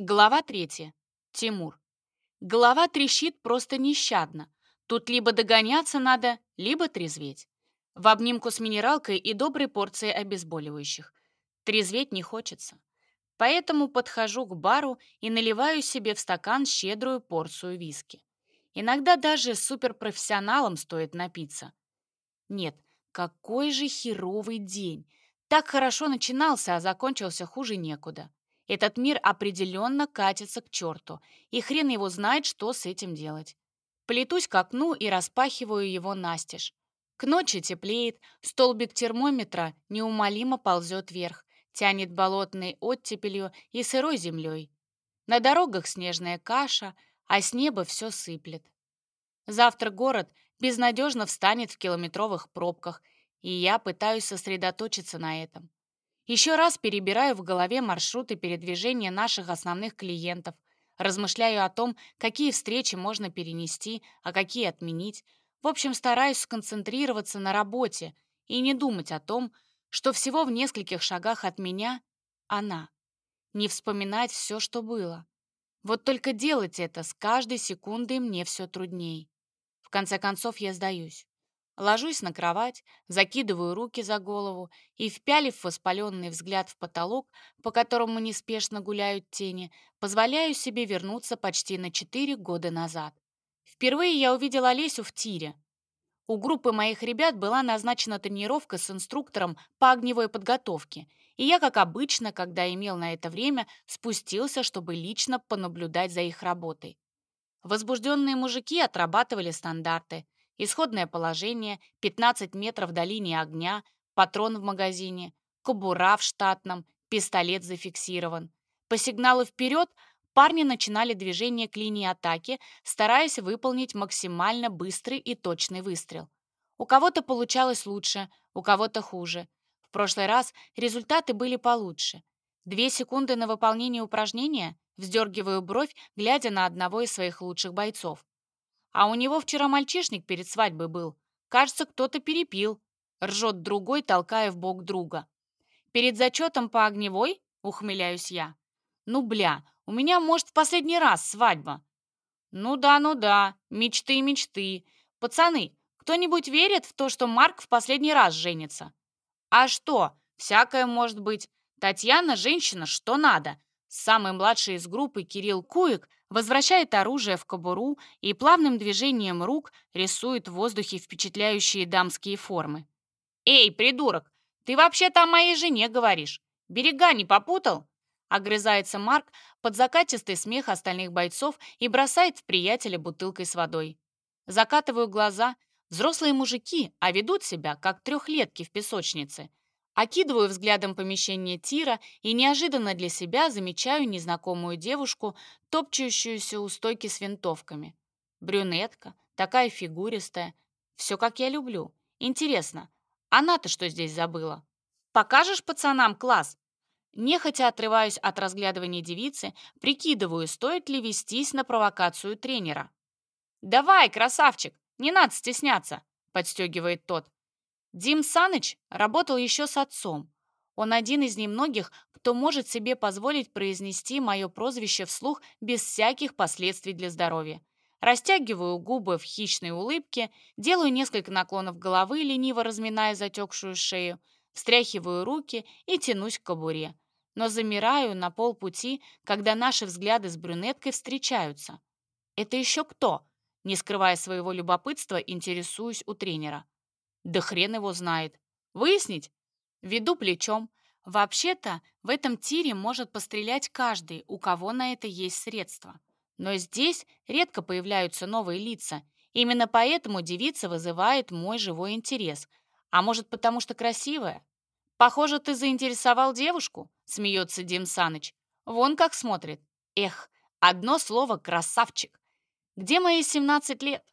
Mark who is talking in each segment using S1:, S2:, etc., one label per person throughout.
S1: Глава третья. Тимур. Голова трещит просто нещадно. Тут либо догоняться надо, либо трезветь. В обнимку с минералкой и доброй порцией обезболивающих. Трезветь не хочется. Поэтому подхожу к бару и наливаю себе в стакан щедрую порцию виски. Иногда даже суперпрофессионалам стоит напиться. Нет, какой же херовый день. Так хорошо начинался, а закончился хуже некуда. Этот мир определенно катится к черту, и хрен его знает, что с этим делать. Плетусь к окну и распахиваю его настежь. К ночи теплеет, столбик термометра неумолимо ползет вверх, тянет болотной оттепелью и сырой землей. На дорогах снежная каша, а с неба все сыплет. Завтра город безнадежно встанет в километровых пробках, и я пытаюсь сосредоточиться на этом. Еще раз перебираю в голове маршруты передвижения наших основных клиентов, размышляю о том, какие встречи можно перенести, а какие отменить. В общем, стараюсь сконцентрироваться на работе и не думать о том, что всего в нескольких шагах от меня она. Не вспоминать все, что было. Вот только делать это с каждой секундой мне все трудней. В конце концов, я сдаюсь. Ложусь на кровать, закидываю руки за голову и, впялив воспаленный взгляд в потолок, по которому неспешно гуляют тени, позволяю себе вернуться почти на четыре года назад. Впервые я увидела Олесю в тире. У группы моих ребят была назначена тренировка с инструктором по огневой подготовке, и я, как обычно, когда имел на это время, спустился, чтобы лично понаблюдать за их работой. Возбужденные мужики отрабатывали стандарты — Исходное положение, 15 метров до линии огня, патрон в магазине, кобура в штатном, пистолет зафиксирован. По сигналу «Вперед» парни начинали движение к линии атаки, стараясь выполнить максимально быстрый и точный выстрел. У кого-то получалось лучше, у кого-то хуже. В прошлый раз результаты были получше. Две секунды на выполнение упражнения, вздергиваю бровь, глядя на одного из своих лучших бойцов. А у него вчера мальчишник перед свадьбой был. Кажется, кто-то перепил. Ржет другой, толкая в бок друга. Перед зачетом по огневой, ухмыляюсь я. Ну, бля, у меня, может, в последний раз свадьба. Ну да, ну да, мечты, мечты. Пацаны, кто-нибудь верит в то, что Марк в последний раз женится? А что? Всякое может быть. Татьяна женщина, что надо. Самый младший из группы Кирилл Куик возвращает оружие в кобуру и плавным движением рук рисует в воздухе впечатляющие дамские формы. «Эй, придурок, ты вообще-то о моей жене говоришь. Берега не попутал?» Огрызается Марк под закатистый смех остальных бойцов и бросает в приятеля бутылкой с водой. Закатываю глаза. Взрослые мужики, а ведут себя, как трехлетки в песочнице. Окидываю взглядом помещение тира и неожиданно для себя замечаю незнакомую девушку, топчущуюся у стойки с винтовками. Брюнетка, такая фигуристая. Все, как я люблю. Интересно, она-то что здесь забыла? Покажешь пацанам класс? Нехотя отрываюсь от разглядывания девицы, прикидываю, стоит ли вестись на провокацию тренера. «Давай, красавчик, не надо стесняться», — подстегивает тот. Дим Саныч работал еще с отцом. Он один из немногих, кто может себе позволить произнести мое прозвище вслух без всяких последствий для здоровья. Растягиваю губы в хищной улыбке, делаю несколько наклонов головы, лениво разминая затекшую шею, встряхиваю руки и тянусь к кобуре. Но замираю на полпути, когда наши взгляды с брюнеткой встречаются. «Это еще кто?» Не скрывая своего любопытства, интересуюсь у тренера. Да хрен его знает. Выяснить? Веду плечом. Вообще-то, в этом тире может пострелять каждый, у кого на это есть средства. Но здесь редко появляются новые лица. Именно поэтому девица вызывает мой живой интерес. А может, потому что красивая? «Похоже, ты заинтересовал девушку», — смеется Дим Саныч. «Вон как смотрит. Эх, одно слово «красавчик». Где мои 17 лет?»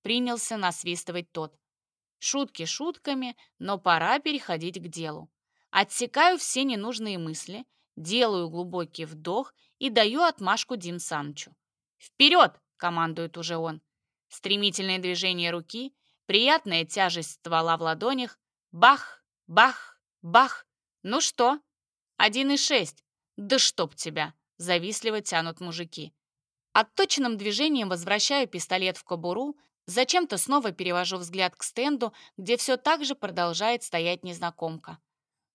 S1: Принялся насвистывать тот. Шутки шутками, но пора переходить к делу. Отсекаю все ненужные мысли, делаю глубокий вдох и даю отмашку Дим Санчу. «Вперед!» — командует уже он. Стремительное движение руки, приятная тяжесть ствола в ладонях. Бах, бах, бах. Ну что? Один и шесть. Да чтоб тебя! завистливо тянут мужики. Отточенным движением возвращаю пистолет в кобуру, зачем-то снова перевожу взгляд к стенду, где все так же продолжает стоять незнакомка.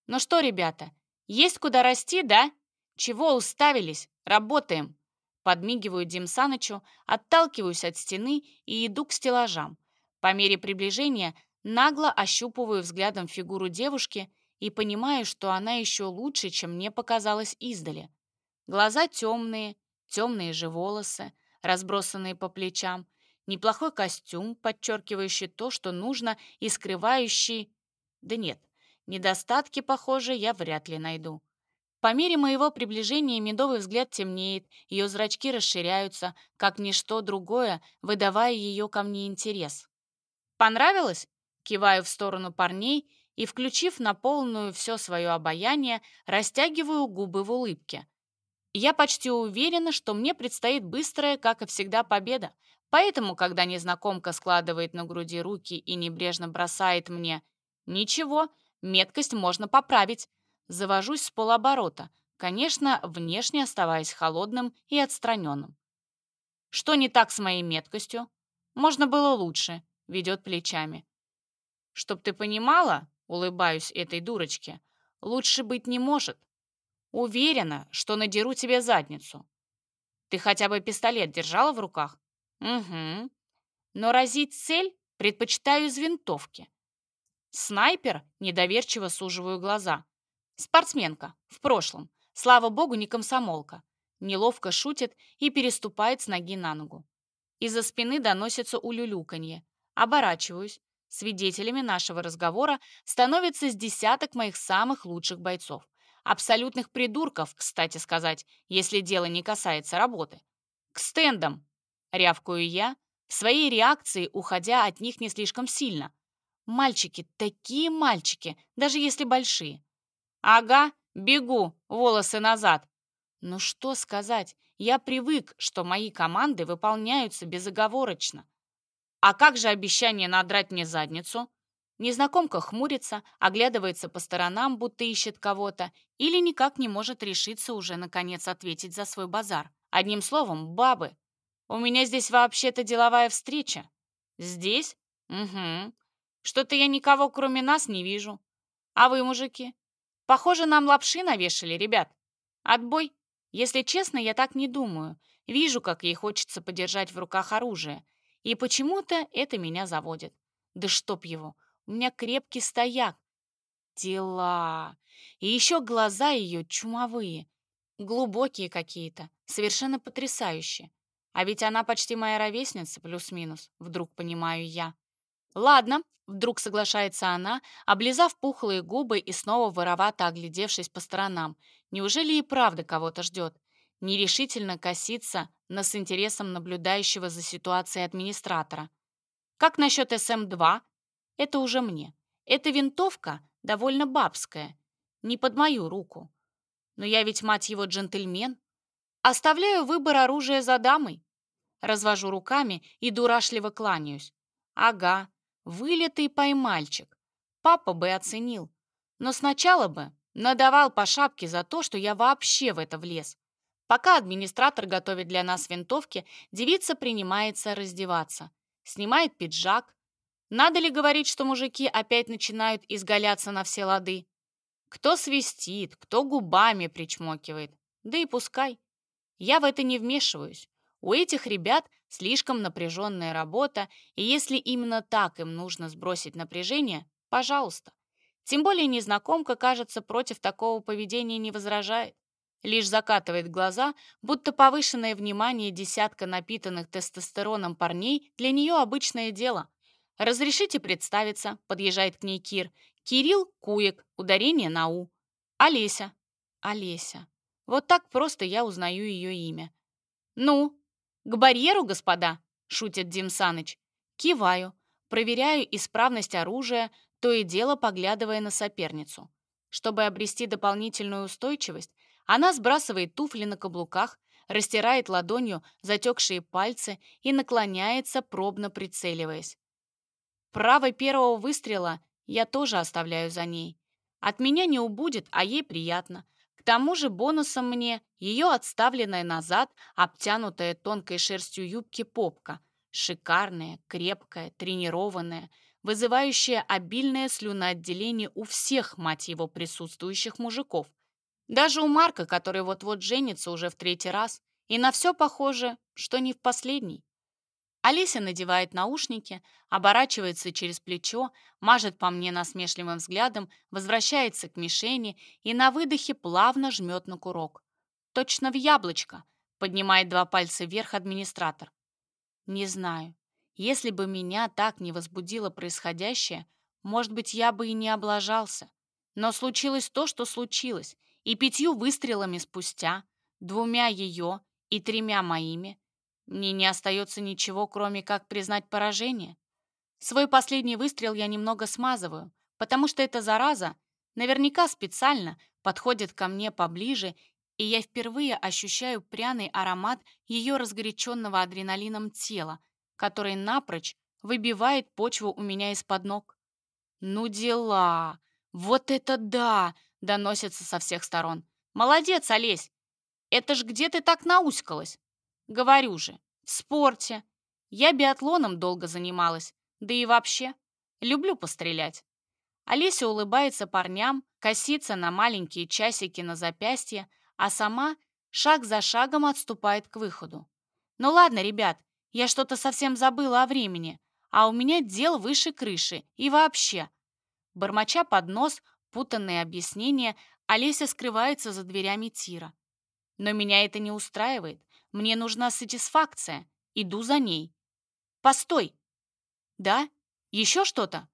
S1: «Ну что, ребята, есть куда расти, да? Чего уставились? Работаем!» Подмигиваю Дим Санычу, отталкиваюсь от стены и иду к стеллажам. По мере приближения нагло ощупываю взглядом фигуру девушки и понимаю, что она еще лучше, чем мне показалось издали. Глаза темные, темные же волосы, разбросанные по плечам, неплохой костюм, подчеркивающий то, что нужно, и скрывающий... Да нет, недостатки, похоже, я вряд ли найду. По мере моего приближения медовый взгляд темнеет, ее зрачки расширяются, как ничто другое, выдавая ее ко мне интерес. «Понравилось?» Киваю в сторону парней и, включив на полную все свое обаяние, растягиваю губы в улыбке. Я почти уверена, что мне предстоит быстрая, как и всегда, победа. Поэтому, когда незнакомка складывает на груди руки и небрежно бросает мне «Ничего, меткость можно поправить», завожусь с полоборота, конечно, внешне оставаясь холодным и отстраненным. Что не так с моей меткостью? Можно было лучше, ведет плечами. Чтоб ты понимала, улыбаюсь этой дурочке, лучше быть не может. Уверена, что надеру тебе задницу. Ты хотя бы пистолет держала в руках? Угу. Но разить цель предпочитаю из винтовки. Снайпер недоверчиво суживаю глаза. Спортсменка. В прошлом. Слава богу, не комсомолка. Неловко шутит и переступает с ноги на ногу. Из-за спины доносится улюлюканье. Оборачиваюсь. Свидетелями нашего разговора становится с десяток моих самых лучших бойцов. Абсолютных придурков, кстати сказать, если дело не касается работы. К стендам, рявкаю я, в своей реакции уходя от них не слишком сильно. Мальчики, такие мальчики, даже если большие. Ага, бегу, волосы назад. Ну что сказать, я привык, что мои команды выполняются безоговорочно. А как же обещание надрать мне задницу? Незнакомка хмурится, оглядывается по сторонам, будто ищет кого-то, или никак не может решиться уже, наконец, ответить за свой базар. Одним словом, бабы. У меня здесь вообще-то деловая встреча. Здесь? Угу. Что-то я никого, кроме нас, не вижу. А вы, мужики? Похоже, нам лапши навешали, ребят. Отбой. Если честно, я так не думаю. Вижу, как ей хочется подержать в руках оружие. И почему-то это меня заводит. Да чтоб его. У меня крепкий стояк. Дела. И еще глаза ее чумовые. Глубокие какие-то. Совершенно потрясающие. А ведь она почти моя ровесница, плюс-минус. Вдруг понимаю я. Ладно, вдруг соглашается она, облизав пухлые губы и снова воровато оглядевшись по сторонам. Неужели и правда кого-то ждет? Нерешительно косится на с интересом наблюдающего за ситуацией администратора. Как насчет СМ-2? Это уже мне. Эта винтовка довольно бабская, не под мою руку. Но я ведь, мать его, джентльмен. Оставляю выбор оружия за дамой. Развожу руками и дурашливо кланяюсь. Ага, вылитый поймальчик. Папа бы оценил. Но сначала бы надавал по шапке за то, что я вообще в это влез. Пока администратор готовит для нас винтовки, девица принимается раздеваться. Снимает пиджак, надо ли говорить, что мужики опять начинают изгаляться на все лады? Кто свистит, кто губами причмокивает. Да и пускай. Я в это не вмешиваюсь. У этих ребят слишком напряженная работа, и если именно так им нужно сбросить напряжение, пожалуйста. Тем более незнакомка, кажется, против такого поведения не возражает. Лишь закатывает глаза, будто повышенное внимание десятка напитанных тестостероном парней для нее обычное дело. «Разрешите представиться?» — подъезжает к ней Кир. «Кирилл Куек, ударение на «у». Олеся». Олеся. Вот так просто я узнаю ее имя. «Ну, к барьеру, господа?» — шутит Дим Саныч. Киваю, проверяю исправность оружия, то и дело поглядывая на соперницу. Чтобы обрести дополнительную устойчивость, она сбрасывает туфли на каблуках, растирает ладонью затекшие пальцы и наклоняется, пробно прицеливаясь. Право первого выстрела я тоже оставляю за ней. От меня не убудет, а ей приятно. К тому же бонусом мне ее отставленная назад, обтянутая тонкой шерстью юбки попка, шикарная, крепкая, тренированная, вызывающая обильное слюноотделение у всех, мать его, присутствующих мужиков. Даже у Марка, который вот-вот женится уже в третий раз, и на все похоже, что не в последний. Олеся надевает наушники, оборачивается через плечо, мажет по мне насмешливым взглядом, возвращается к мишени и на выдохе плавно жмет на курок. Точно в яблочко, поднимает два пальца вверх администратор. Не знаю, если бы меня так не возбудило происходящее, может быть, я бы и не облажался. Но случилось то, что случилось, и пятью выстрелами спустя, двумя ее и тремя моими, мне не остается ничего, кроме как признать поражение. Свой последний выстрел я немного смазываю, потому что эта зараза наверняка специально подходит ко мне поближе, и я впервые ощущаю пряный аромат ее разгоряченного адреналином тела, который напрочь выбивает почву у меня из-под ног. «Ну дела! Вот это да!» — доносится со всех сторон. «Молодец, Олесь! Это ж где ты так науськалась?» Говорю же, в спорте. Я биатлоном долго занималась, да и вообще. Люблю пострелять. Олеся улыбается парням, косится на маленькие часики на запястье, а сама шаг за шагом отступает к выходу. Ну ладно, ребят, я что-то совсем забыла о времени, а у меня дел выше крыши и вообще. Бормоча под нос, путанные объяснения, Олеся скрывается за дверями тира. Но меня это не устраивает. Мне нужна сатисфакция. Иду за ней. Постой. Да? Еще что-то?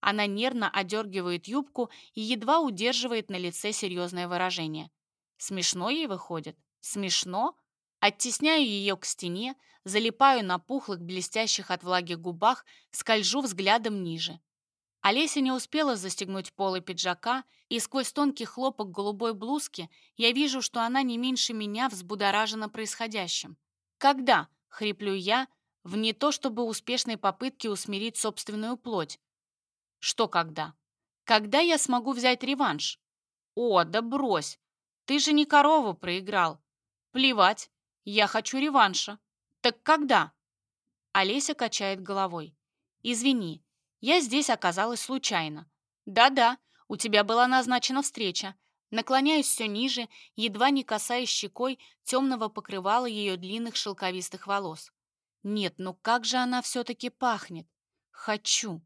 S1: Она нервно одергивает юбку и едва удерживает на лице серьезное выражение. Смешно ей выходит? Смешно? Оттесняю ее к стене, залипаю на пухлых, блестящих от влаги губах, скольжу взглядом ниже. Олеся не успела застегнуть полы пиджака, и сквозь тонкий хлопок голубой блузки я вижу, что она не меньше меня взбудоражена происходящим. «Когда?» — хриплю я, в не то чтобы успешной попытке усмирить собственную плоть. «Что когда?» «Когда я смогу взять реванш?» «О, да брось! Ты же не корову проиграл!» «Плевать, я хочу реванша!» «Так когда?» Олеся качает головой. «Извини, я здесь оказалась случайно. Да-да, у тебя была назначена встреча. Наклоняюсь все ниже, едва не касаясь щекой темного покрывала ее длинных шелковистых волос. Нет, ну как же она все-таки пахнет? Хочу.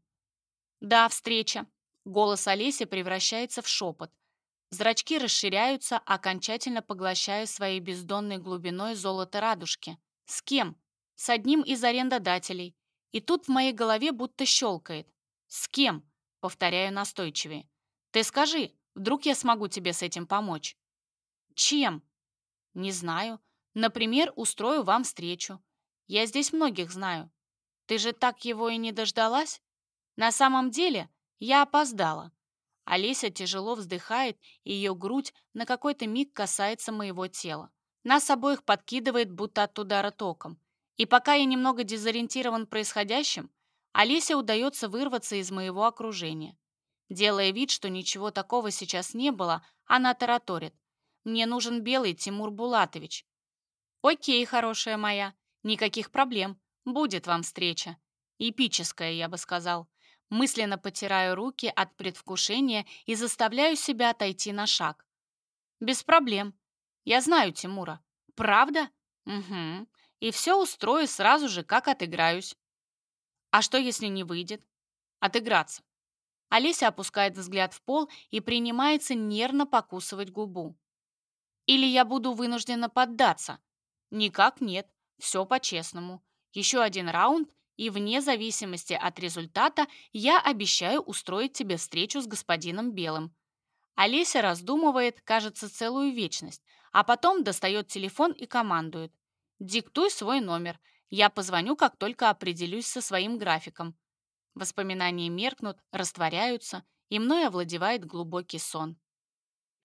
S1: Да, встреча. Голос Олеси превращается в шепот. Зрачки расширяются, окончательно поглощая своей бездонной глубиной золото радужки. С кем? С одним из арендодателей. И тут в моей голове будто щелкает. «С кем?» — повторяю настойчивее. «Ты скажи, вдруг я смогу тебе с этим помочь?» «Чем?» «Не знаю. Например, устрою вам встречу. Я здесь многих знаю. Ты же так его и не дождалась? На самом деле я опоздала». Олеся тяжело вздыхает, и ее грудь на какой-то миг касается моего тела. Нас обоих подкидывает, будто от удара током. И пока я немного дезориентирован происходящим, Олесе удается вырваться из моего окружения. Делая вид, что ничего такого сейчас не было, она тараторит. «Мне нужен белый Тимур Булатович». «Окей, хорошая моя, никаких проблем. Будет вам встреча. Эпическая, я бы сказал». Мысленно потираю руки от предвкушения и заставляю себя отойти на шаг. «Без проблем. Я знаю Тимура». «Правда?» «Угу и все устрою сразу же, как отыграюсь. А что, если не выйдет? Отыграться. Олеся опускает взгляд в пол и принимается нервно покусывать губу. Или я буду вынуждена поддаться? Никак нет, все по-честному. Еще один раунд, и вне зависимости от результата я обещаю устроить тебе встречу с господином Белым. Олеся раздумывает, кажется, целую вечность, а потом достает телефон и командует. Диктуй свой номер. Я позвоню, как только определюсь со своим графиком. Воспоминания меркнут, растворяются, и мной овладевает глубокий сон.